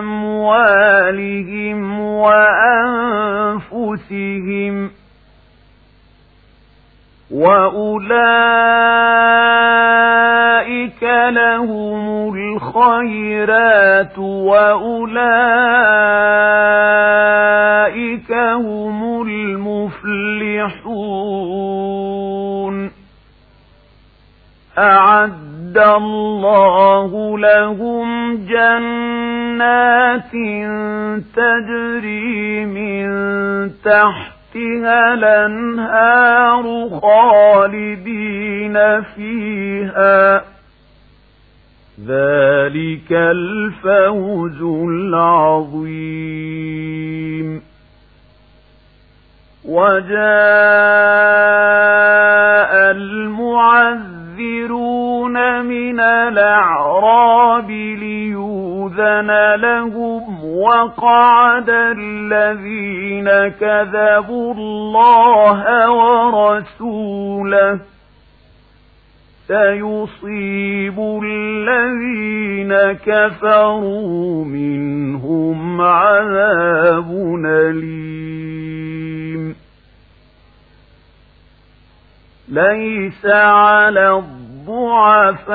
بأموالهم وأنفسهم وأولئك لهم الخيرات وأولئك هم المفلحون. أعد الله لهم جنات تجري من تحت تحتها الأنهار خالدين فيها. ذلك الفوز العظيم. وجاء المعذرون من الأعراب ليوذن لهم وقعد الذين كذبوا الله ورسوله. سيصيب الذين كفروا منهم عذاب أليم. ليس على الضعفاء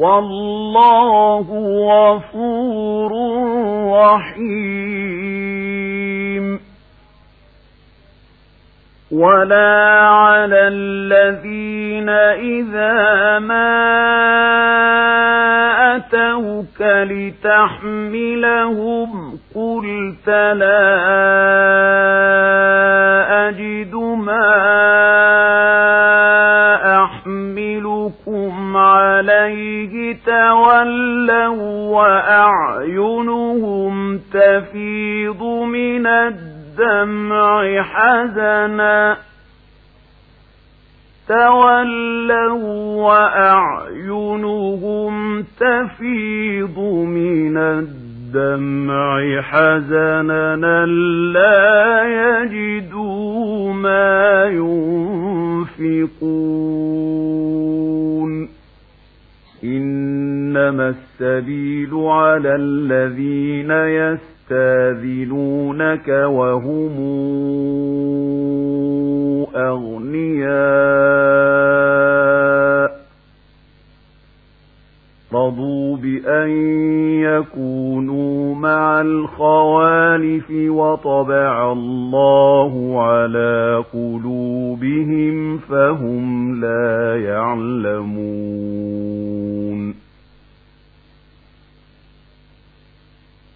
والله غفور رحيم. ولا على الذين إذا ما أتوك لتحملهم قلت لا أحملكم عليه تولوا وأعينهم تفيض من الدمع حزنا تولوا وأعينهم تفيض من الدمع حزنا لا يجدوا ما ينفقون إنما السبيل على الذين يستاذلونك وهم أغنياء رضوا بأن يكونوا مع الخوالف وطبع الله على قلوبهم فهم لا يعلمون